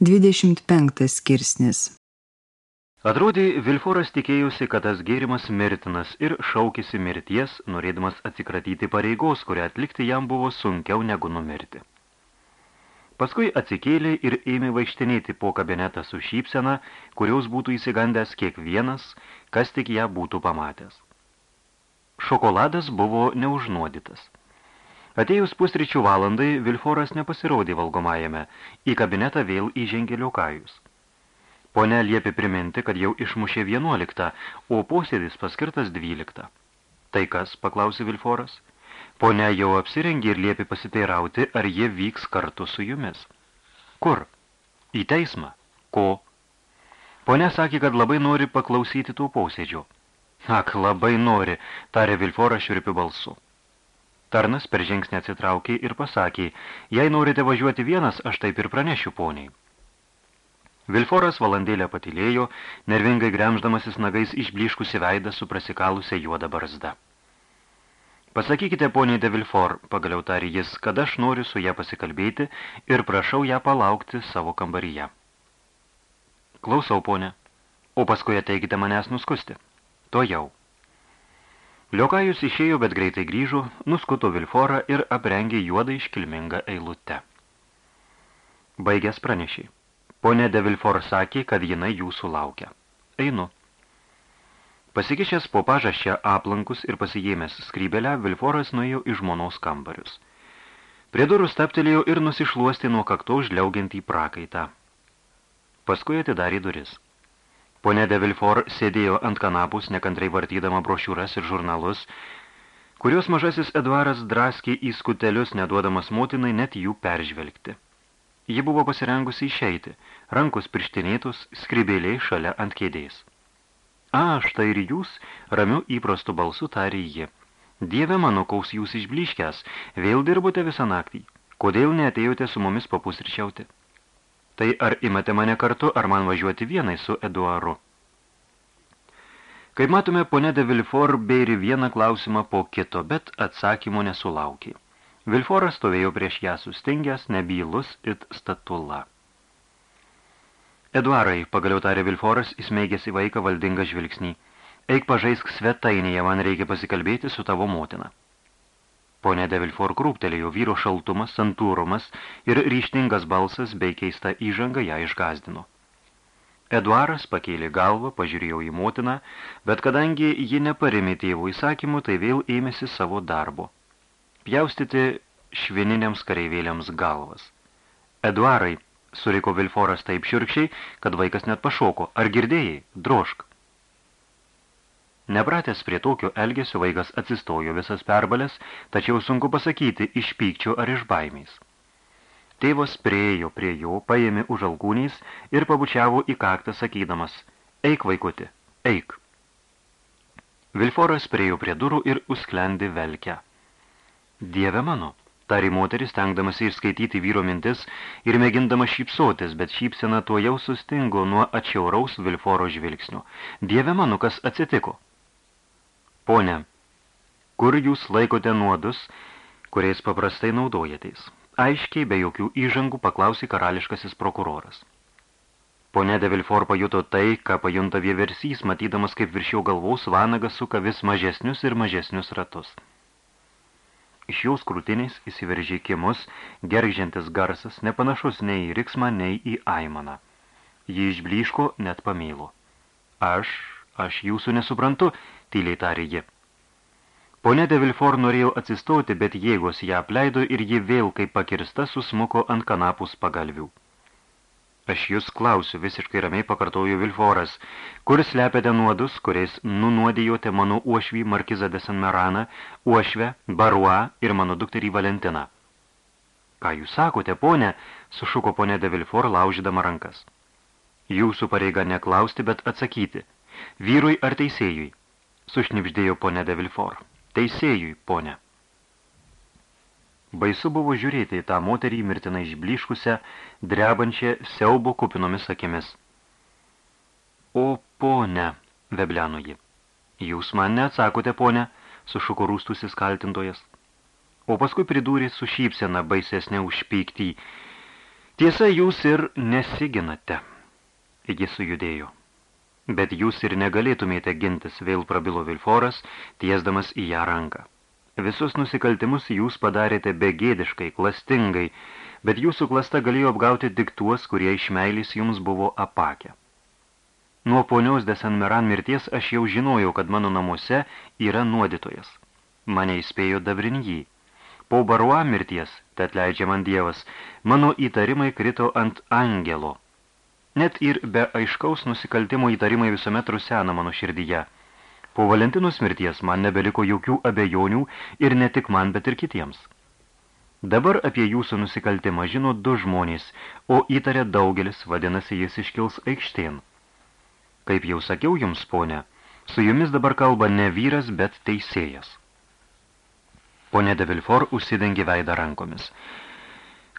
25 skirsnis Atrodė, Vilforas tikėjusi, kad tas gėrimas mirtinas ir šaukėsi mirties, norėdamas atsikratyti pareigos, kurią atlikti jam buvo sunkiau negu numirti. Paskui atsikėlė ir ėmė vaikštinėti po kabinetą su šypsena, kurios būtų įsigandęs kiekvienas, kas tik ją būtų pamatęs. Šokoladas buvo neužnuodytas. Atėjus pusryčių valandai, Vilforas nepasirodė valgomajame, į kabinetą vėl įžengė liokajus. Pone liepė priminti, kad jau išmušė vienuoliktą, o posėdis paskirtas dvyliktą. Tai kas, paklausė Vilforas. Pone jau apsirengė ir liepė pasiteirauti, ar jie vyks kartu su jumis. Kur? Į teismą. Ko? Pone sakė, kad labai nori paklausyti tų posėdžių. Ak, labai nori, tarė Vilforas šiurpiu balsu. Tarnas per žingsnį atsitraukė ir pasakė, jei norite važiuoti vienas, aš taip ir pranešiu poniai. Vilforas valandėlę patilėjo, nervingai gremždamasis nagais išbliškusi veidą su prasikalusia juoda barzda. Pasakykite poniai de Vilfor, pagaliau tarė jis, kad aš noriu su ją pasikalbėti ir prašau ją palaukti savo kambaryje. Klausau, ponė, o paskui ateikite manęs nuskusti. To jau. Liokajus išėjo, bet greitai grįžo, nuskuto Vilforą ir aprengė juodą iškilmingą eilutę. Baigęs pranešė. Pone de Vilfor sakė, kad jinai jūsų laukia. Einu. Pasikišęs po pažaščią aplankus ir pasijėmęs skrybelę, Vilforas nuėjo į žmonos kambarius. Prie durų staptelėjo ir nusišluosti nuo kakto žliaugiantį prakaitą. Paskui atidarė duris. Pone de Vilfor sėdėjo ant kanapus, nekantrai vartydama brošiūras ir žurnalus, kurios mažasis Edvaras draskė į skutelius, neduodamas motinai net jų peržvelgti. Ji buvo pasirengusi išeiti, rankus pirštinėtus, skribėliai šalia ant kėdės. A, štai ir jūs, ramiu įprastu balsu tarė ji. Dieve mano, kaus jūs išbliškęs, vėl dirbote visą naktį. Kodėl neatėjote su mumis papusryčiauti? Tai ar imate mane kartu, ar man važiuoti vienai su Eduaru? Kaip matome, ponė de Vilfor beiri vieną klausimą po kito, bet atsakymo nesulaukė. Vilforas stovėjo prieš ją sustingęs, nebylus it statula. Eduarai, pagaliau tarė Vilforas, įsmeigęs į vaiką valdingą žvilgsnį. Eik pažaisk svetainėje, man reikia pasikalbėti su tavo motina. Pone Devilfor krūptelėjo vyro šaltumas, santūrumas ir ryštingas balsas bei keista įžanga ją išgazdino. Eduaras pakėlė galvą, pažiūrėjo į motiną, bet kadangi ji neparėmė tėvų įsakymų, tai vėl ėmėsi savo darbo. Pjaustyti švininiams kareivėliams galvas. Eduarai, suriko Vilforas taip širkščiai, kad vaikas net pašoko. Ar girdėjai? Drošk. Nepratęs prie tokio elgesio vaikas atsistojo visas perbalės, tačiau sunku pasakyti, iš pykčio ar iš baimės. Tėvas priejo prie jo, paėmė už alkūniais ir pabučiavo į kaktą sakydamas, eik vaikuti, eik. Vilforas priejo prie durų ir usklendė velkę. Dieve mano, tari moteris, tengdamas išskaityti vyro mintis ir mėgindama šypsotis, bet šypsena tuo jau sustingo nuo atšiauraus Vilforo žvilgsnio. Dieve mano, kas atsitiko? Pone, kur jūs laikote nuodus, kuriais paprastai naudojatės? Aiškiai, be jokių įžangų, paklausė karališkasis prokuroras. Pone de Vilfor pajuto tai, ką pajunta vieversys, matydamas, kaip virš jo galvaus vanagas suka vis mažesnius ir mažesnius ratus. Iš jaus krūtinės įsiveržė kimus, gergžiantis garsas, nepanašus nei į riksmą, nei į aimaną. Ji išbliško, net pamylo. Aš, aš jūsų nesuprantu, tyliai tarė ji. Pone de Vilfor norėjo atsistoti, bet jėgos ją apleido ir ji vėl kaip pakirsta susmuko ant kanapus pagalvių. Aš jūs klausiu, visiškai ramiai pakartojo Vilforas, kur slepiate nuodus, kuriais nunuodijote mano uošvį Markizą de San Meraną, uošvę, Barua ir mano dukterį Valentiną. Ką jūs sakote, ponė, sušuko ponė de Vilfor, laužydama rankas. Jūsų pareiga neklausti, bet atsakyti. Vyrui ar teisėjui? Sušnipždėjo ponė de Vilfor. Teisėjui, ponė. Baisu buvo žiūrėti į tą moterį mirtinai išbliškusią, drebančią siaubo kupinomis akimis. O, ponė, vebleno ji. Jūs man neatsakote, ponė, sušuko rūstusis kaltintojas. O paskui pridūrė su šypsena baisesnė už pyktį. Tiesa, jūs ir nesiginate. Jis sujudėjo. Bet jūs ir negalėtumėte gintis, vėl prabilo Vilforas, tiesdamas į ją ranką. Visus nusikaltimus jūs padarėte begėdiškai, klastingai, bet jūsų klasta galėjo apgauti tik tuos, kurie iš meilės jums buvo apakę. Nuo ponios de San Meran mirties aš jau žinojau, kad mano namuose yra nuodytojas. Mane įspėjo dabrinjį. Po Barua mirties, tad leidžia man Dievas, mano įtarimai krito ant angelo – Net ir be aiškaus nusikaltimo įtarimai visuomet rusena mano širdyje. Po Valentinos mirties man nebeliko jokių abejonių ir ne tik man, bet ir kitiems. Dabar apie jūsų nusikaltimą žino du žmonės, o įtarė daugelis, vadinasi, jis iškils aikštėn. Kaip jau sakiau jums, ponė, su jumis dabar kalba ne vyras, bet teisėjas. Ponė de Vilfor užsidengė veidą rankomis.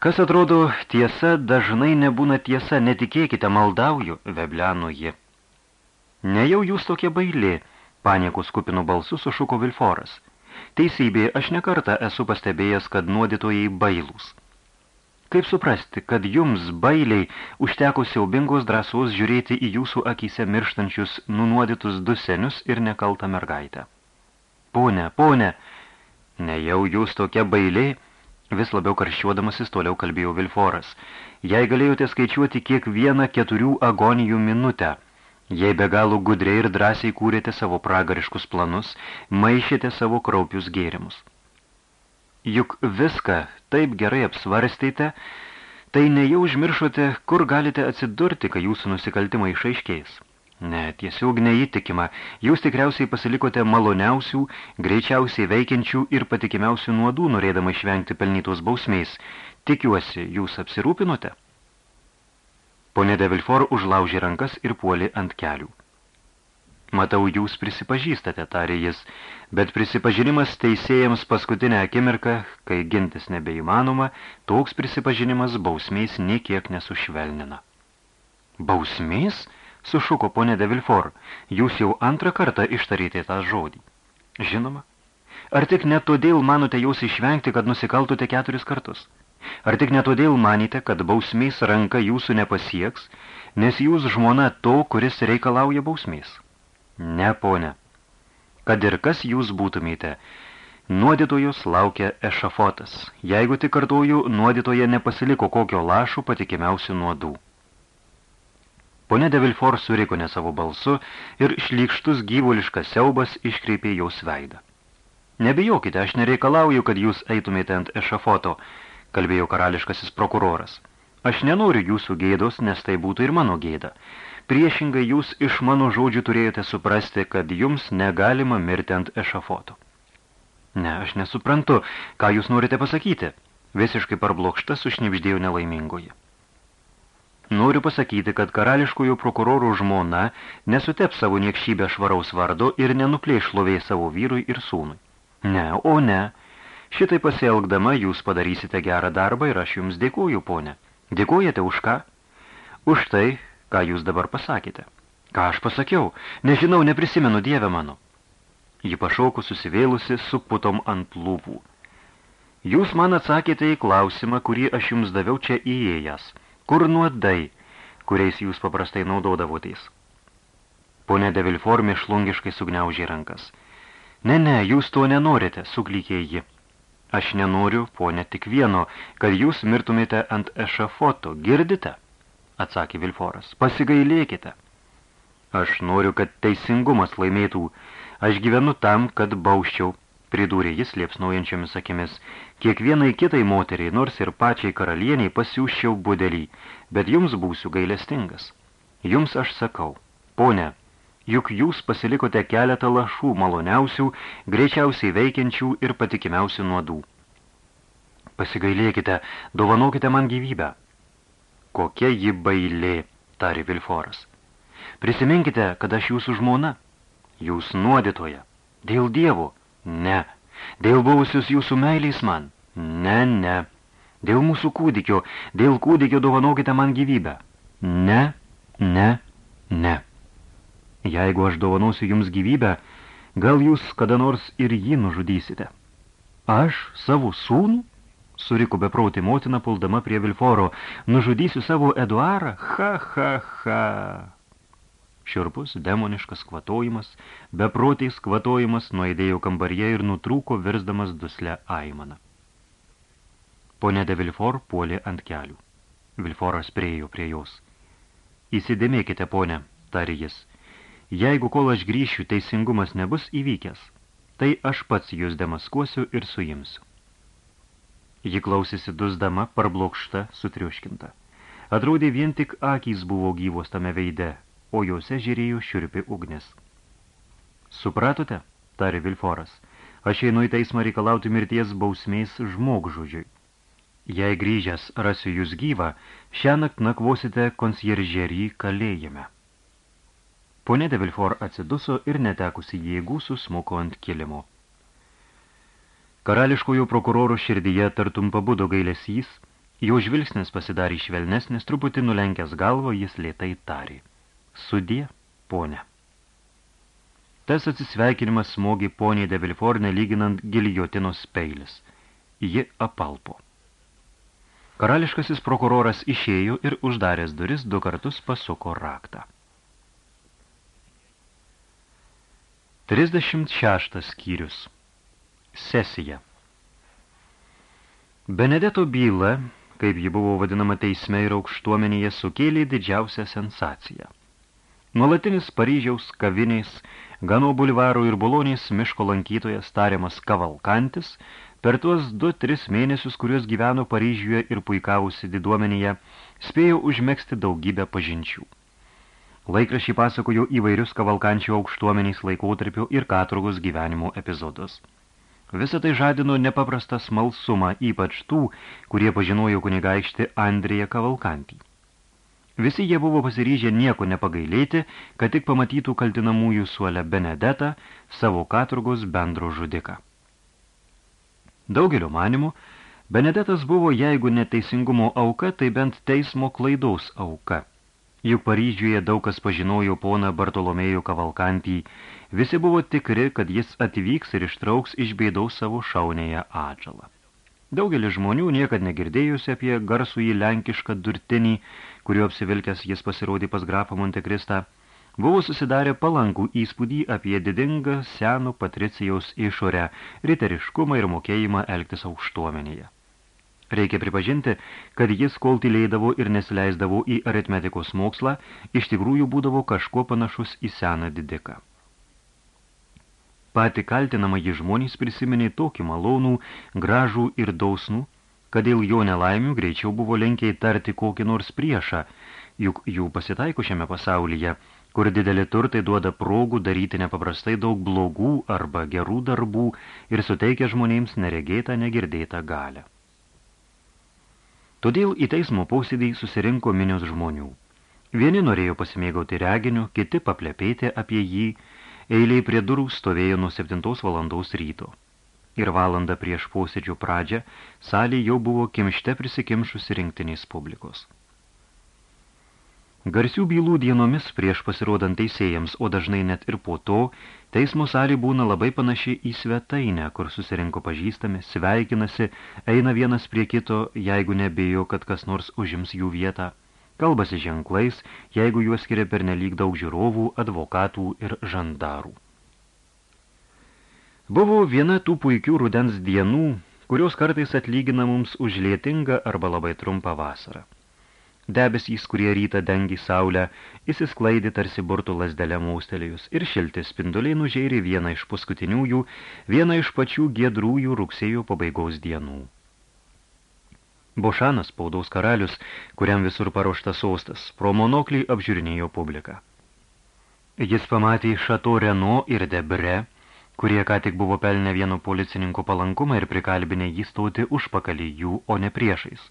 Kas atrodo tiesa, dažnai nebūna tiesa, netikėkite, maldauju, vebliano ji. Nejau jūs tokie bailė, paniekų skupinų balsu sušuko Vilforas. Teisybė, aš nekartą esu pastebėjęs, kad nuodytojai bailūs. Kaip suprasti, kad jums, bailiai, užteko siaubingos drąsos žiūrėti į jūsų akise mirštančius nunuodytus du senius ir nekaltą mergaitę? Pone, pone, nejau jūs tokia bailiai, Vis labiau karščiuodamasis toliau kalbėjo Vilforas. Jei galėjote skaičiuoti kiekvieną keturių agonijų minutę, jei be galų gudriai ir drąsiai kūrėte savo pragariškus planus, maišėte savo kraupius gėrimus. Juk viską taip gerai apsvarstėte, tai nejau užmiršote, kur galite atsidurti, kai jūsų nusikaltimai išaiškės. Ne, tiesiog neįtikima. Jūs tikriausiai pasilikote maloniausių, greičiausiai veikiančių ir patikimiausių nuodų, norėdama išvengti pelnytos bausmės. Tikiuosi, jūs apsirūpinote? Pone de Vilfor užlaužė rankas ir puolė ant kelių. Matau, jūs prisipažįstate, tarė jis, bet prisipažinimas teisėjams paskutinę akimirką, kai gintis nebeįmanoma, toks prisipažinimas bausmės niekiek nesušvelnina. Bausmės? Sušuko ponė de Vilfor, jūs jau antrą kartą ištarėte tą žodį. Žinoma. Ar tik ne todėl manote jūs išvengti, kad nusikaltote keturis kartus? Ar tik ne todėl manite, kad bausmės ranka jūsų nepasieks, nes jūs žmona to, kuris reikalauja bausmės? Ne, ponė. Kad ir kas jūs būtumėte, nuodytojus laukia ešafotas. Jeigu tik kartuoju, nuodytoje nepasiliko kokio lašų patikimiausių nuodų. Pone de Vilfor suriko ne savo balsu ir šlykštus gyvuliškas siaubas iškreipė jaus veidą. Nebijokite, aš nereikalauju, kad jūs eitumėte ant ešafoto, kalbėjo karališkasis prokuroras. Aš nenoriu jūsų gėdos, nes tai būtų ir mano gėda. Priešingai jūs iš mano žodžių turėjote suprasti, kad jums negalima mirti ant ešafoto. Ne, aš nesuprantu, ką jūs norite pasakyti. Visiškai parblokšta sušnipždėjo nelaimingoji. Noriu pasakyti, kad karališkųjų prokurorų žmona nesutep savo niekšybę švaraus vardo ir nenuplėš šlovė savo vyrui ir sūnui. Ne, o ne. Šitai pasielgdama jūs padarysite gerą darbą ir aš jums dėkuoju, ponė. Dėkojate už ką? Už tai, ką jūs dabar pasakėte. Ką aš pasakiau? Nežinau, neprisimenu, dieve mano. Ji pašaukų susivėlusi su putom ant lūpų. Jūs man atsakėte į klausimą, kurį aš jums daviau čia įėjęs – Kur nuodai, kuriais jūs paprastai naudodavotės? Pone de Vilformė šlungiškai sugniaužė rankas. Ne, ne, jūs to nenorite, suklykė ji. Aš nenoriu, ponė, tik vieno, kad jūs mirtumėte ant ešafoto, girdite? Atsakė Vilforas. Pasigailėkite. Aš noriu, kad teisingumas laimėtų. Aš gyvenu tam, kad bauščiau, pridūrė jis liepsnaujančiomis akimis. Kiekvienai kitai moteriai, nors ir pačiai karalieniai, pasiūščiau budelį, bet jums būsiu gailestingas. Jums aš sakau, ponė, juk jūs pasilikote keletą lašų maloniausių, greičiausiai veikiančių ir patikimiausių nuodų. Pasigailėkite, dovanokite man gyvybę. Kokia ji bailė, tari Vilforas. Prisiminkite, kad aš jūsų žmona, jūs nuodytoja, dėl dievo, Ne. Dėl buvusius jūsų meiliais man? Ne, ne. Dėl mūsų kūdikio, dėl kūdikio dovanokite man gyvybę. Ne, ne, ne. Jeigu aš dovanosiu jums gyvybę, gal jūs kada nors ir jį nužudysite. Aš savo sūnų? suriko beprauti motina puldama prie Vilforo. Nužudysiu savo Eduarą? Ha, ha, ha. Šiurpus, demoniškas kvatojimas, beprotiais kvatojimas nuaidėjo kambaryje ir nutrūko virsdamas duslę aimaną. Pone de Vilfor puolė ant kelių. Vilforas priejo prie jos. Įsidėmėkite, ponė, tarė jis. Jeigu kol aš grįšiu, teisingumas nebus įvykęs, tai aš pats jūs demaskuosiu ir suimsiu. Ji klausėsi dusdama, parblokšta, sutriuškinta. Atrodė vien tik akys buvo gyvos tame veide, o jose žiūrėjo šiurpi ugnis. Supratote, tarė Vilforas, aš einu į teismą reikalauti mirties bausmės žmogžudžiui. Jei grįžęs rasiu jūs gyvą, šią nakt nakvosite konsjeržerį kalėjime. Pone de Vilfor atsiduso ir netekusi jėgų susmuko ant kilimo. Karališkojo prokuroro širdyje tartum pabudo gailesys, jo žvilgsnis pasidarė švelnesnis, truputį nulenkęs galvo, jis lėtai tarė. Sudie, ponė. Tas atsisveikinimas smogė poniai de Vilfor nelyginant giljotinos peilis. Ji apalpo. Karališkasis prokuroras išėjo ir uždaręs duris du kartus pasuko raktą. 36 skyrius Sesija Benedeto byla, kaip ji buvo vadinama teisme ir aukštuomenėje, sukėlė didžiausią sensaciją. Nuolatinis Paryžiaus kaviniais, Gano bulvarų ir Bolonės miško lankytojas tariamas Kavalkantis, per tuos du, tris mėnesius, kuriuos gyveno Paryžiuje ir puikavusi diduomenėje, spėjo užmėgsti daugybę pažinčių. Laikrašiai pasakojo įvairius Kavalkančio aukštuomeniais laikotarpių ir katurgos gyvenimo epizodus. Visą tai žadino nepaprastą smalsumą, ypač tų, kurie pažinojo kunigaikštį Andrėją Kavalkantį. Visi jie buvo pasiryžę nieko nepagailėti, kad tik pamatytų kaltinamųjų suolę Benedetą, savo katurgos bendro žudiką. Daugelio manimų, Benedetas buvo, jeigu neteisingumo auka, tai bent teismo klaidaus auka. Juk Paryžiuje daug kas pažinojo poną Bartolomėjų Kavalkantį, visi buvo tikri, kad jis atvyks ir ištrauks iš bėdaus savo šaunėje atžalą. Daugelis žmonių niekad negirdėjusi apie garsų į lenkišką durtinį, kuriuo apsivilkęs jis pasirodė pas grafą Montekristą, buvo susidarę palankų įspūdį apie didingą senų patricijaus išorę, riteriškumą ir mokėjimą elgtis aukštuomenėje. Reikia pripažinti, kad jis, kol tylėdavo ir nesileisdavo į aritmetikos mokslą, iš tikrųjų būdavo kažkuo panašus į seną didiką. Pati kaltinama jį žmonės prisiminė tokį malonų, gražų ir dausnų, kad dėl jo nelaimių greičiau buvo lenkiai tarti kokį nors priešą, juk jų pasitaiko šiame pasaulyje, kur dideli turtai duoda progų daryti nepaprastai daug blogų arba gerų darbų ir suteikia žmonėms neregėtą, negirdėtą galę. Todėl į teismo posėdį susirinko minios žmonių. Vieni norėjo pasimėgauti reginiu, kiti paplepėti apie jį, Eiliai prie durų stovėjo nuo 7 valandaus ryto. Ir valandą prieš posėdžių pradžią salė jau buvo kimšte prisikimšusi rinktiniais publikos. Garsių bylų dienomis prieš pasirodant teisėjams, o dažnai net ir po to, teismo salė būna labai panaši į svetainę, kur susirinko pažįstami, sveikinasi, eina vienas prie kito, jeigu nebejo, kad kas nors užims jų vietą kalbasi ženklais, jeigu juos skiria per nelyg daug žiūrovų, advokatų ir žandarų. Buvo viena tų puikių rudens dienų, kurios kartais atlygina mums už lietingą arba labai trumpą vasarą. Debesys, kurie rytą dengi saulę, įsisklaidė tarsi burtų lasdelę maustelėjus ir šilti spinduliai nužėrė vieną iš paskutiniųjų, vieną iš pačių giedrųjų rugsėjo pabaigos dienų. Bošanas, spaudaus karalius, kuriam visur paruoštas sostas, pro monoklį apžiūrinėjo publiką. Jis pamatė Šato Reno ir Debre, kurie ką tik buvo pelnę vieno policininko palankumą ir prikalbinę jį stauti užpakalį jų, o ne priešais.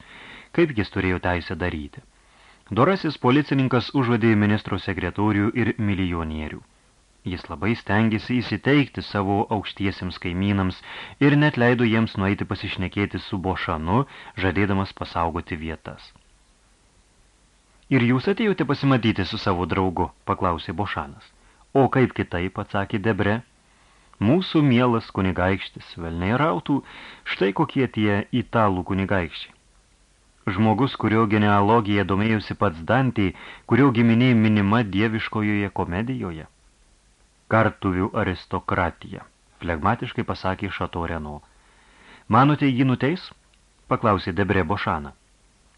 Kaip jis turėjo teisę daryti? Dorasis policininkas užvadė ministro sekretorių ir milijonierių. Jis labai stengiasi įsiteikti savo aukštiesiems kaimynams ir net leido jiems nueiti pasišnekėti su Bošanu, žadėdamas pasaugoti vietas. Ir jūs atėjote pasimatyti su savo draugu, paklausė Bošanas. O kaip kitaip, atsakė Debre. Mūsų mielas kunigaikštis, velniai rautų, štai kokie tie italų kunigaikščiai. Žmogus, kurio genealogija domėjusi pats Dantį, kurio giminiai minima dieviškojoje komedijoje. Kartuvių aristokratija, flegmatiškai pasakė Šato Reno. Manote, jį nuteis? Paklausė Debre Bošana.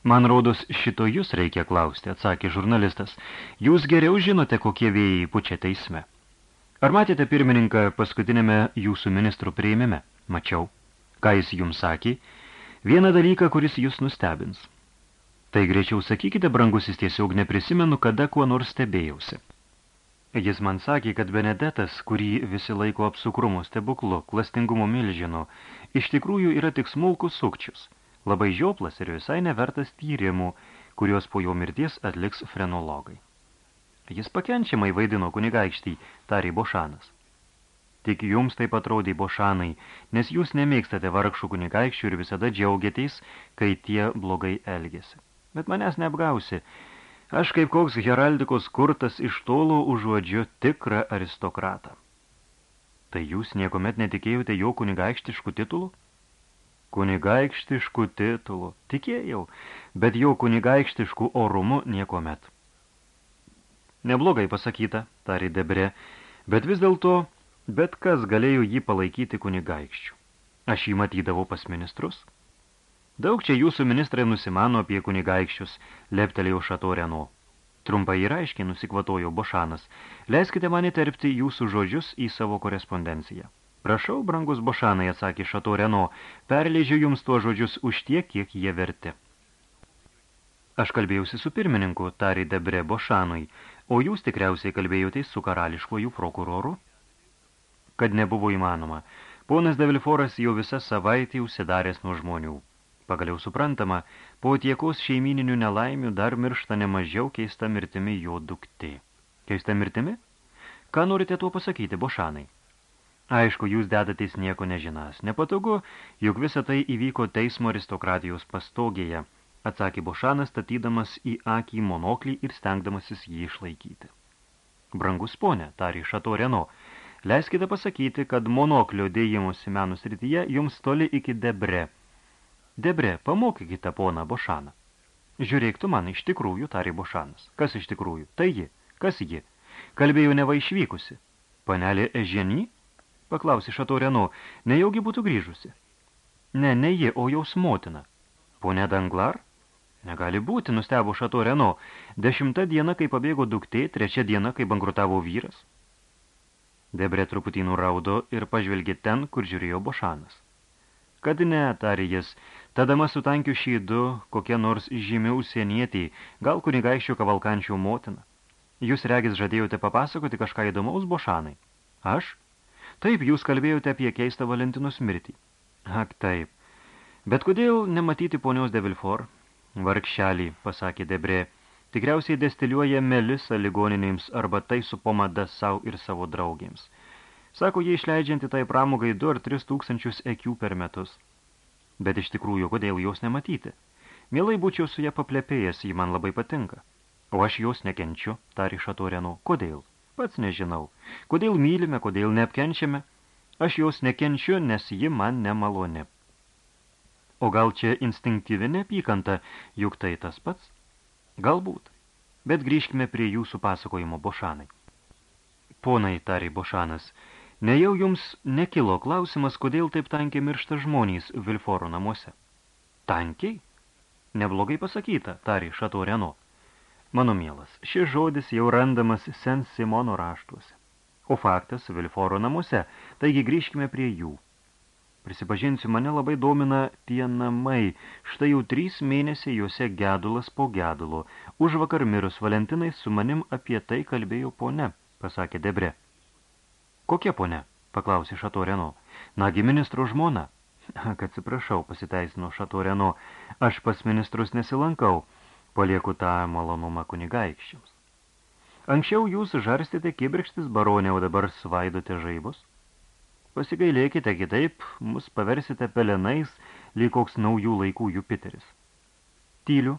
Man rodos, šito jūs reikia klausti, atsakė žurnalistas. Jūs geriau žinote, kokie vėjai pučia teisme. Ar matėte pirmininką paskutinėme jūsų ministrų prieimime? Mačiau. Ką jis jums sakė? Vieną dalyką, kuris jūs nustebins. Tai greičiau sakykite, brangusis, tiesiog neprisimenu, kada kuo nors stebėjausi. Jis man sakė, kad Benedetas, kurį visi laiko apsukrumo stebuklu, klastingumo milžino, iš tikrųjų yra tik smulkus sukčius, labai žioplas ir visai nevertas tyrimų, kurios po jo mirties atliks frenologai. Jis pakenčiamai vaidino kunigaikštį, tarė Bošanas. Tik jums taip atrodė Bošanai, nes jūs nemėgstate vargšų kunigaikščių ir visada džiaugiatės, kai tie blogai elgėsi. Bet manęs neapgausi. Aš kaip koks heraldikos kurtas iš tolo užuodžiu tikrą aristokratą. Tai jūs niekomet netikėjote jo kunigaikštiškų titulų? Kunigaikštiškų titulų. Tikėjau, bet jo kunigaikštiškų orumų niekomet. Neblogai pasakyta, tarė Debre, bet vis dėlto, bet kas galėjo jį palaikyti kunigaikščių. Aš jį matydavau pas ministrus. Daug čia jūsų ministrai nusimano apie kunigaikščius, leptelėjau Šatoreno. Trumpai ir aiškiai nusikvatojo Bošanas. Leiskite man įterpti jūsų žodžius į savo korespondenciją. Prašau, brangus Bošanai, atsakė Šatoreno, perleidžiu jums tuo žodžius už tiek, kiek jie verti. Aš kalbėjausi su pirmininku, tarė Debre Bošanui, o jūs tikriausiai kalbėjote su karališkojų prokuroru? Kad nebuvo įmanoma. Ponas Devilforas jau visą savaitę užsidaręs nuo žmonių. Pagaliau suprantama, po tiekos šeimininių nelaimių dar miršta nemažiau keista mirtimi jo duktė. Keista mirtimi? Ką norite tuo pasakyti, Bošanai? Aišku, jūs dedatės nieko nežinas. Nepatogu, juk visa tai įvyko teismo aristokratijos pastogėje – atsakė Bošanas, statydamas į akį monoklį ir stengdamasis jį išlaikyti. Brangus ponė, tarė Šato Reno, leiskite pasakyti, kad monoklio dėjimusi menų srityje jums toli iki Debre. Debre, pamokykite poną Bošaną. Žiūrėk tu man, iš tikrųjų, tarė Bošanas. Kas iš tikrųjų? Tai ji. Kas ji? Kalbėjo neva išvykusi. Panelė Eženy? Paklausė Šato Reno, nejaugi būtų grįžusi. Ne, ne ji, o jaus motina. Pone Danglar? Negali būti, nustebo Šato Reno. Dešimta diena, kai pabėgo duktė, trečia diena, kai bankrutavo vyras. Debre truputį nuraudo ir pažvelgė ten, kur žiūrėjo Bošanas. Kad ne, tarė jis, tadama su tankiu šydu, kokie nors žymių sienietį, gal kunigaiščių kavalkančių motina. Jūs regis žadėjote papasakoti kažką įdomaus Bošanai. Aš? Taip, jūs kalbėjote apie keistą Valentinus mirtį. Ak, taip. Bet kodėl nematyti ponios de Vargšelį, pasakė Debre, tikriausiai destiliuoja melisą ligoninėms arba tai su pomada savo ir savo draugėms. Sako, jie išleidžianti tai pramogai 2 ar 3 tūkstančius ekių per metus. Bet iš tikrųjų, kodėl jos nematyti? Mielai būčiau su ją paplepėjęs, ji man labai patinka. O aš jos nekenčiu, tari Šatorenu. Kodėl? Pats nežinau. Kodėl mylime, kodėl neapkenčiame? Aš jos nekenčiu, nes ji man nemaloni. O gal čia instinktyvi neapykanta, juk tai tas pats? Galbūt. Bet grįžkime prie jūsų pasakojimo, Bošanai. Ponai, tarė Bošanas, nejau jums nekilo klausimas, kodėl taip tankiai miršta žmonės Vilforo namuose. Tankiai? Neblogai pasakyta, tarė Šato Reno. Mano mielas, šis žodis jau randamas Sen Simono raštuose. O faktas Vilforo namuose, taigi grįžkime prie jų. Prisipažinsiu, mane labai domina tie namai. Štai jau trys mėnesiai juose gedulas po gedulo. Už vakar mirus Valentinai su manim apie tai kalbėjo pone, pasakė Debre. Kokia pone? paklausė Šatoreno. Nagi ministro žmona. Ak, atsiprašau, pasiteisino Šatoreno. Aš pas ministrus nesilankau. Palieku tą malonumą kunigaikščiams. Anksčiau jūs žarstėte kibirkštis baronė, o dabar svaidote žaibus? Pasigailėkite kitaip, mus paversite pelenais, lyg koks naujų laikų Jupiteris. Tyliu,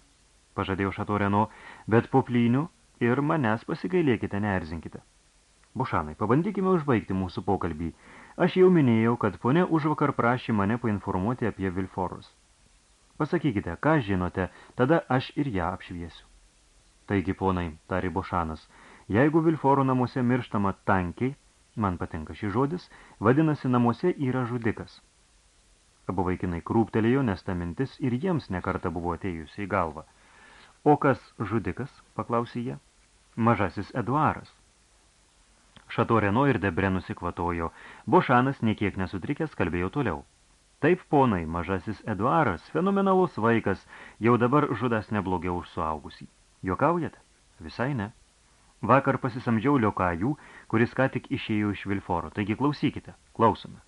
pažadėjo Šatoreno, bet po plynių ir manęs pasigailėkite, neerzinkite. Bušanai, pabandykime užbaigti mūsų pokalbį. Aš jau minėjau, kad ponė užvakar prašė mane painformuoti apie Vilforus. Pasakykite, ką žinote, tada aš ir ją apšviesiu. Taigi, ponai, tari Bošanas, jeigu Vilforų namuose mirštama tankiai, man patinka šis žodis, vadinasi, namuose yra žudikas. Abu vaikinai krūptelėjo, nes ta mintis ir jiems nekarta buvo atėjusi į galvą. O kas žudikas, paklausė jie. Mažasis Eduaras. Šatoreno ir Debre nusikvatojo. Bošanas, niekiek nesutrikęs, kalbėjo toliau. Taip, ponai, mažasis Eduaras, fenomenalus vaikas, jau dabar žudas neblogiau už suaugusį. Jokaujate? Visai ne. Vakar pasisamdžiau liokajų, kuris ką tik išėjo iš Vilforo, taigi klausykite, klausome.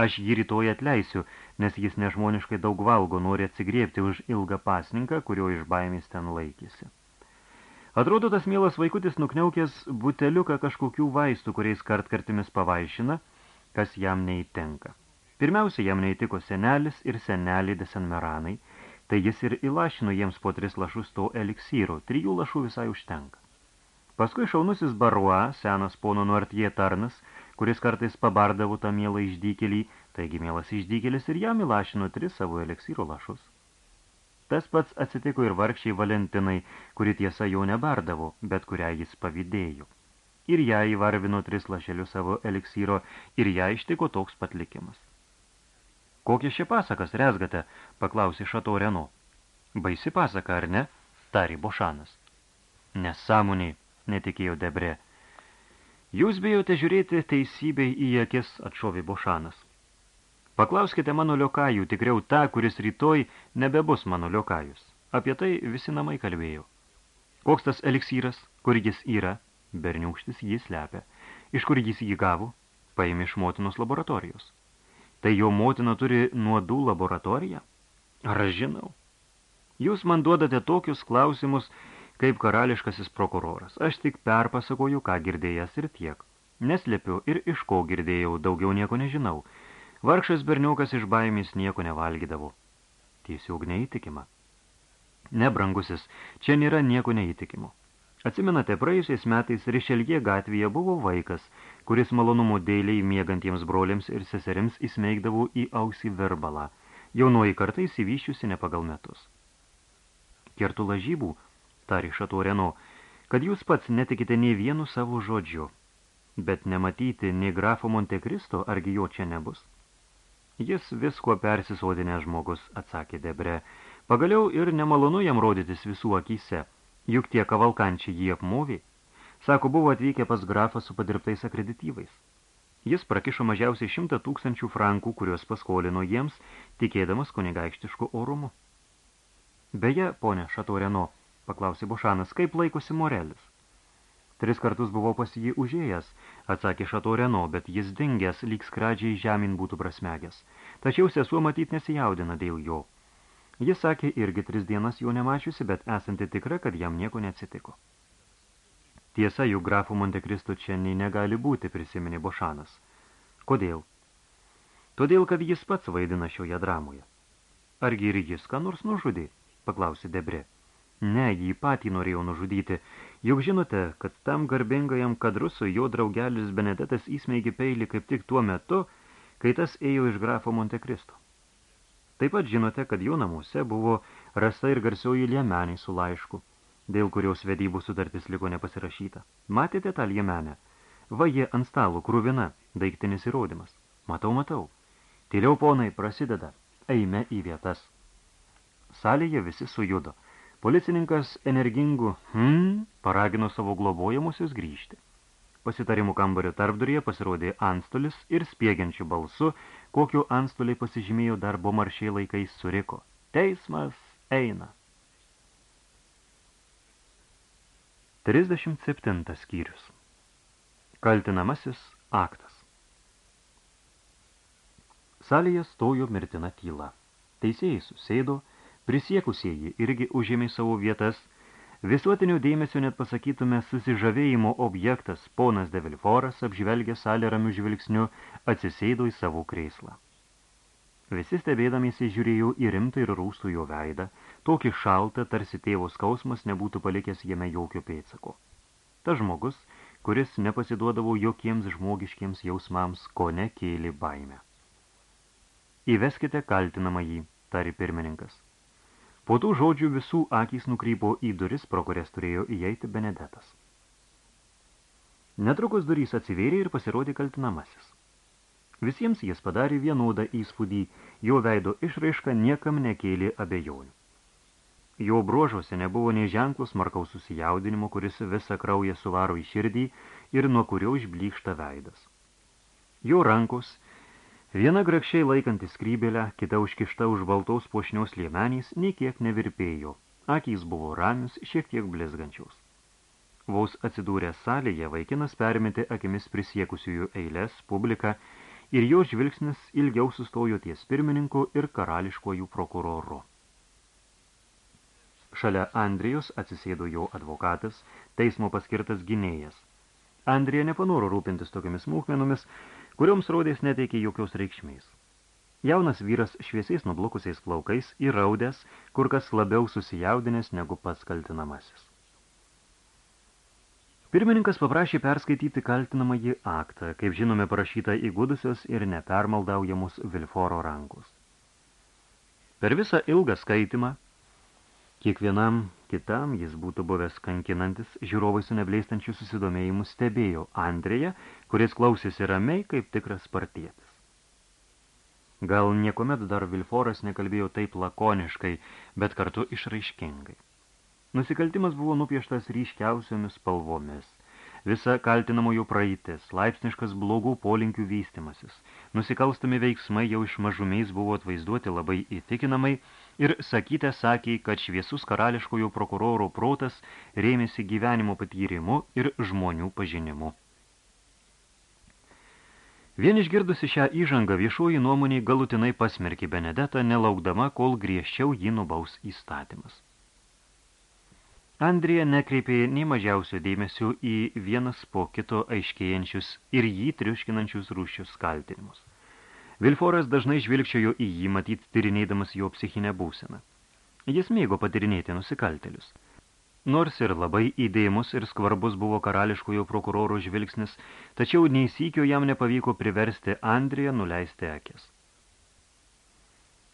Aš jį rytoj atleisiu, nes jis nežmoniškai daug valgo, nori atsigriepti už ilgą pasninką, kurio iš baimės ten laikėsi. Atrodo, tas mielas vaikutis nukniaukęs buteliuką kažkokių vaistų, kuriais kartkartimis pavaišina, kas jam neįtenka. Pirmiausia, jam neįtiko senelis ir seneliai desenmeranai, tai jis ir įlašino jiems po tris lašus to eliksyro, trijų lašų visai užtenka. Paskui šaunusis Barua, senas pono Nuartie tarnas, kuris kartais pabardavo tą mielą išdykelį, taigi mielas išdykelis ir jam įlašino tris savo eliksyro lašus. Tas pats atsitiko ir vargšiai Valentinai, kuri tiesa jau nebardavo, bet kurią jis pavydėjo. Ir ją įvarvino tris lašelius savo eliksyro, ir ją ištiko toks pat likimas. Kokias šia pasakas rezgate, paklausė Šato Reno. Baisi pasaka, ar ne? Tari Bošanas. Nesąmoniai, netikėjo Debre. Jūs bijote žiūrėti teisybei į akis, atšovė Bošanas. Paklauskite mano liokajų, tikriau tą, kuris rytoj nebebus mano liokajus. Apie tai visi namai kalbėjo. Koks tas eliksyras, kur jis yra, berniūkštis jį slepia. Iš kur jis jį gavo, paėmė iš motinos laboratorijos. Tai jo motina turi nuodų laboratoriją? Ar aš žinau? Jūs man duodate tokius klausimus, kaip karališkasis prokuroras. Aš tik perpasakoju, ką girdėjęs ir tiek. Neslepiu ir iš ko girdėjau, daugiau nieko nežinau. Vargšas berniukas iš baimės nieko nevalgydavo. Tiesiog neįtikima. Nebrangusis, čia nėra nieko neįtikimo. Atsimenate, praėjusiais metais Rišelgie gatvėje buvo vaikas, kuris malonumo dėliai miegantiems broliams ir seserims įsmeigdavo į ausį verbalą, jaunoji kartai įsivyščiusi ne pagal metus. Kertų lažybų, tari Šato Reno, kad jūs pats netikite nei vienu savo žodžiu, bet nematyti nei grafo Montekristo, argi jo čia nebus. Jis visko persisodinęs žmogus, atsakė Debre. Pagaliau ir nemalonu jam rodytis visų akyse, juk tie kavalkančiai jį apmovė. Sako, buvo atvykę pas grafą su padirbtais akredityvais. Jis prakišo mažiausiai šimtą tūkstančių frankų, kuriuos paskolino jiems, tikėdamas kunigaikštišku orumu. Beje, ponė Šatoreno, paklausė Bošanas, kaip laikosi Morelis? Tris kartus buvau pas jį užėjęs, atsakė Šato Reno, bet jis dingęs, lyg skradžiai žemyn būtų prasmegęs. Tačiau sesuo matyt nesijaudina dėl jo. Jis sakė irgi tris dienas jo nemačiusi, bet esanti tikra, kad jam nieko neatsitiko. Tiesa, jų grafų Montekristo čia nei negali būti, prisiminė Bošanas. Kodėl? Todėl, kad jis pats vaidina šioje dramoje. Argi ir jis ką nors nužudė? paklausė Debre. Ne, jį patį norėjau nužudyti. Juk žinote, kad tam garbingajam kadrusui jo draugelis Benedetas įsmeigė peilį kaip tik tuo metu, kai tas ėjo iš grafo Montekristo. Taip pat žinote, kad jo namuose buvo rasta ir garsioji liemenė su laišku, dėl kuriaus vedybų sutartis liko nepasirašyta. Matėte tą liemenę? Va jie ant stalo krūvina, daiktinis įrodymas. Matau, matau. Tyliau, ponai, prasideda. Eime į vietas. Salėje visi sujudo. Policininkas energingų hm paragino savo globojamusius grįžti. Pasitarimų kambario tarpduryje pasirodė antstolis ir spiegiančių balsu, kokiu antstoliai pasižymėjo darbo maršiai laikais suriko. Teismas eina. 37 skyrius. Kaltinamasis aktas. Salėje stojo mirtina tyla. Teisėjai susėdo, Prisiekusieji irgi užėmė savo vietas, visuotinio dėmesio net pasakytume susižavėjimo objektas, ponas de Vilforas, apžvelgė salę ramių žvilgsniu, atsisėdo į savo krėslą. Visi stebėdamiesi žiūrėjo į rimtą ir rūstų jo veidą, tokį šaltą, tarsi tėvo skausmas nebūtų palikęs jame jokio pėdsako. Tas žmogus, kuris nepasiduodavo jokiems žmogiškiems jausmams, ko nekėlė baimę. Įveskite kaltinamą jį, tari pirmininkas. Po tų žodžių visų akys nukrypo į duris, pro kurias turėjo įeiti Benedetas. Netrukus durys atsivėrė ir pasirodė kaltinamasis. Visiems jis padarė vienodą įspūdį, jo veido išraiška niekam nekėlė abejonių. Jo bruožuose nebuvo nei ženklus markaus susijaudinimo, kuris visą kraują suvaro į širdį ir nuo kurio išblykšta veidas. Jo rankos – Viena grakščiai laikanti skrybelę, kita užkišta už baltaus puošniaus liemenys, nei kiek nevirpėjo. Akys buvo ramius, šiek tiek blizgančiaus. Vaus atsidūrę salėje, vaikinas permetė akimis prisiekusiųjų eilės, publiką, ir jo žvilgsnis ilgiau sustojo ties pirmininku ir karališkojų prokuroru. Šalia Andrijos atsisėdo jo advokatas, teismo paskirtas gynėjas. Andrija nepanoro rūpintis tokiamis smulkmenomis, kurioms rodės neteikė jokios reikšmės. Jaunas vyras šviesiais nublukusiais plaukais įraudęs, kur kas labiau susijaudinęs negu pats kaltinamasis. Pirmininkas paprašė perskaityti kaltinamąjį aktą, kaip žinome parašytą įgudusios ir nepermaldaujamus Vilforo rankus. Per visą ilgą skaitimą Kiekvienam kitam jis būtų buvęs kankinantis, žiūrovai su nebleistančiu susidomėjimu stebėjo Andrėje, kuris klausėsi ramiai kaip tikras partietis. Gal niekuomet dar Vilforas nekalbėjo taip lakoniškai, bet kartu išraiškingai. Nusikaltimas buvo nupieštas ryškiausiomis spalvomis – visa kaltinamųjų praeitis, laipsniškas blogų polinkių vystimasis. Nusikalstami veiksmai jau iš mažumiais buvo atvaizduoti labai įtikinamai ir sakytė sakė, kad šviesus karališkojo prokuroro protas rėmėsi gyvenimo patyrimu ir žmonių pažinimu. Vien išgirdusi šią įžangą viešoji nuomonė galutinai pasmerkė Benedetą, nelaukdama, kol griežčiau jį nubaus įstatymas. Andrija nekreipė nei mažiausio dėmesio į vienas po kito aiškėjančius ir jį triuškinančius rūščius kaltinimus. Vilforas dažnai žvilgčiojo į jį, matyt, tyrinėdamas jo psichinę būseną. Jis mėgo patirinėti nusikaltelius. Nors ir labai įdėmus ir skvarbus buvo karališkojo prokuroro žvilgsnis, tačiau neįsykio jam nepavyko priversti Andriją nuleisti akis.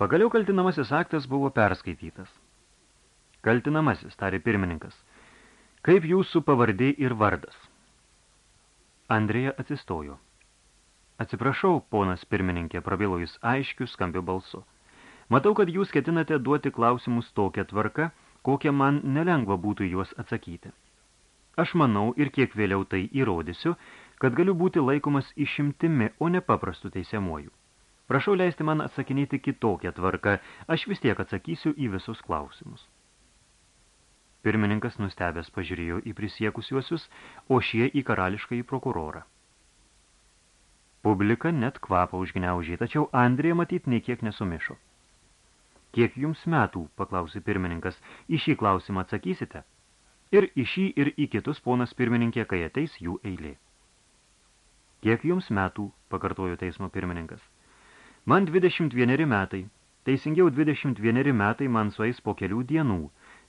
Pagaliau kaltinamasis aktas buvo perskaitytas. Kaltinamasis, tarė pirmininkas. Kaip jūsų pavardė ir vardas? Andrėja atsistojo. Atsiprašau, ponas pirmininkė, prabilo jis aiškiu skambiu balsu. Matau, kad jūs ketinate duoti klausimus tokią tvarką, kokią man nelengva būtų juos atsakyti. Aš manau ir kiek vėliau tai įrodysiu, kad galiu būti laikomas išimtimi, o ne paprastu teisiamuoju. Prašau leisti man atsakinėti kitokią tvarką, aš vis tiek atsakysiu į visus klausimus. Pirmininkas nustebęs pažiūrėjo į prisiekusiuosius, o šie į karališką į prokurorą. Publika net kvapą užgniaužė, tačiau Andrija matyt nei kiek nesumišo. Kiek jums metų, paklausė pirmininkas, į šį klausimą atsakysite? Ir į šį, ir į kitus ponas pirmininkė, kai ateis jų eilė. Kiek jums metų, pakartojo teismo pirmininkas. Man 21 metai, teisingiau 21 metai man sueis po kelių dienų,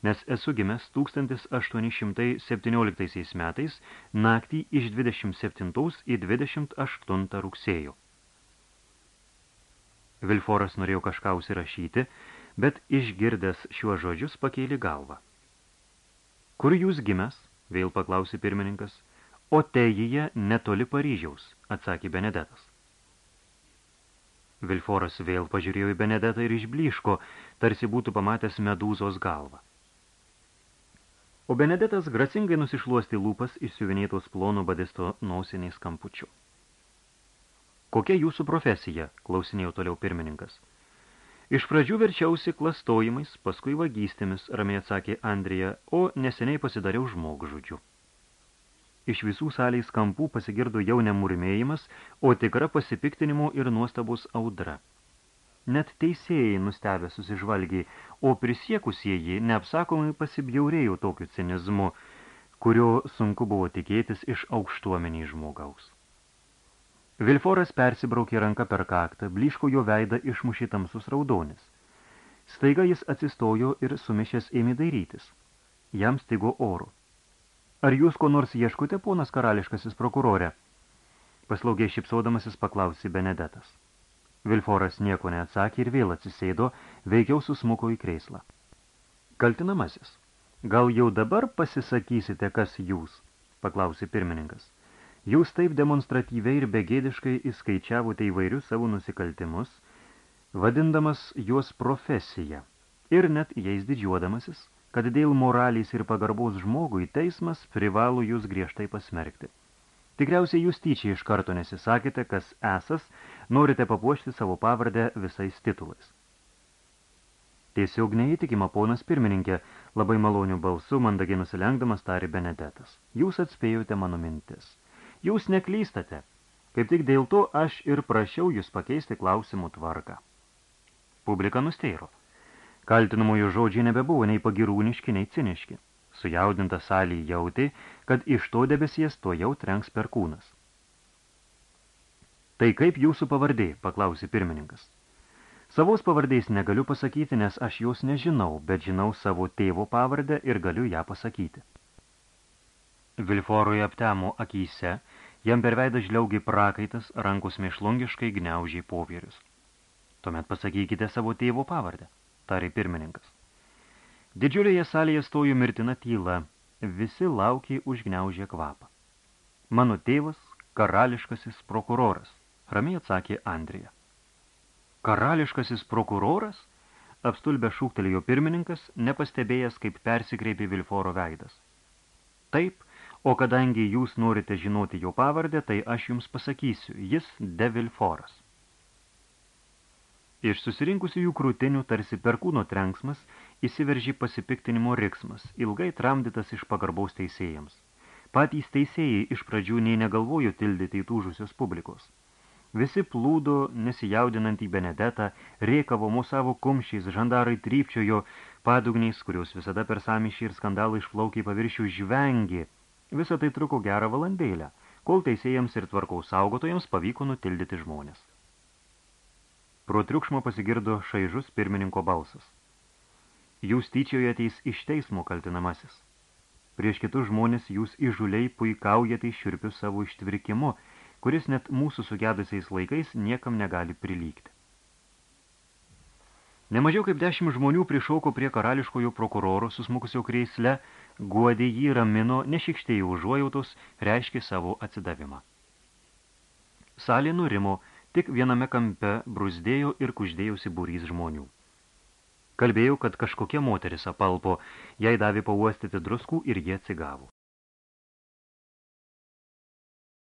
nes esu gimęs 1817 metais naktį iš 27 į 28 rugsėjo. Vilforas norėjo kažką užsirašyti, bet išgirdęs šiuos žodžius pakėlė galvą. Kur jūs gimęs? vėl paklausė pirmininkas. O tejyje netoli Paryžiaus, atsakė Benedetas. Vilforas vėl pažiūrėjo į Benedetą ir išbliško, tarsi būtų pamatęs medūzos galvą. O Benedetas gracingai nusišluosti lūpas išsiuvinėtos plonų badisto nausiniais kampučių. Kokia jūsų profesija, klausinėjo toliau pirmininkas. Iš pradžių verčiausi klastojimais, paskui vagystėmis, ramiai atsakė Andrija, o neseniai pasidariau žmogžudžiu. Iš visų saliais kampų pasigirdo jau nemurmėjimas, o tikra pasipiktinimo ir nuostabus audra. Net teisėjai nustebę susižvalgiai, o prisiekusieji neapsakomai pasibjaurėjo tokiu cinizmu, kurio sunku buvo tikėtis iš aukštuomeniai žmogaus. Vilforas persibraukė ranką per kaktą, blyško jo veidą išmušė tamsus raudonis. Staiga jis atsistojo ir sumišęs ėmė dairytis. Jam stigo oro. Ar jūs ko nors ieškote, ponas karališkasis prokurorė? Paslaugiai šipsodamasis paklausė Benedetas. Vilforas nieko neatsakė ir vėl atsisėdo, veikiau susmuko į kreislą. Kaltinamasis. Gal jau dabar pasisakysite, kas jūs? Paklausė pirmininkas. Jūs taip demonstratyviai ir begėdiškai įskaičiavote įvairius savo nusikaltimus, vadindamas juos profesiją ir net jais didžiuodamasis – kad dėl moralės ir pagarbos žmogui teismas privalo jūs griežtai pasmerkti. Tikriausiai jūs tyčiai iš karto nesisakėte, kas esas, norite papuošti savo pavardę visais titulais. Tiesiog neįtikima ponas pirmininkė, labai malonių balsų, mandagiai nusilenkdamas tari Benedetas. Jūs atspėjote mano mintis. Jūs neklystate. Kaip tik dėl to aš ir prašiau jūs pakeisti klausimų tvarką. Publika nusteiro. Kaltinamųjų žodžiai nebebuvo nei pagirūniški, nei ciniški. Sujaudinta salį jauti, kad iš to debesies to jau trenks per kūnas. Tai kaip jūsų pavardė, paklausė pirmininkas. Savos pavardės negaliu pasakyti, nes aš jos nežinau, bet žinau savo tėvo pavardę ir galiu ją pasakyti. Vilforui aptemo akyse, jam per veidą žliaugi prakaitas, rankus mėšlungiškai gniaužiai popierius. Tuomet pasakykite savo tėvo pavardę tarė pirmininkas. Didžiulėje salėje stojo mirtina tyla, visi laukiai užgniaužė kvapą. Mano tėvas – karališkasis prokuroras, ramiai atsakė Andrija. Karališkasis prokuroras? Apstulbę šūktelėjo pirmininkas, nepastebėjęs, kaip persikreipė Vilforo veidas. Taip, o kadangi jūs norite žinoti jo pavardę, tai aš jums pasakysiu, jis de Vilforas. Iš susirinkusių jų krūtinių tarsi perkūno trenksmas įsiveržė pasipiktinimo riksmas, ilgai tramdytas iš pagarbaus teisėjams. Patys teisėjai iš pradžių nei negalvojo tildyti įtūžusios publikos. Visi plūdo, nesijaudinant į Benedetą, rėkavo musavo kumščiais, žandarai trypčiojo padugniais, kurios visada per samišį ir skandalą išplaukė paviršių žvengė. Visą tai truko gerą valandėlę, kol teisėjams ir tvarkaus saugotojams pavyko nutildyti žmonės. Pro triukšmą pasigirdo šaižus pirmininko balsas. Jūs tyčiojateis iš teismo kaltinamasis. Prieš kitus žmonės jūs įžuliai puikaujate šiurpiu savo ištvirkimu, kuris net mūsų sugedusiais laikais niekam negali prilygti. Nemažiau kaip dešimt žmonių prišauko prie karališkojo prokuroro susmukusio kreisle, guodė jį ramino, nešikštėjo užuojautos, reiškė savo atsidavimą. Salė nurimo, Tik viename kampe brusdėjo ir kuždėjusi būrys žmonių. Kalbėjau, kad kažkokia moteris apalpo, jai davė pauostyti druskų ir jie atsigavo.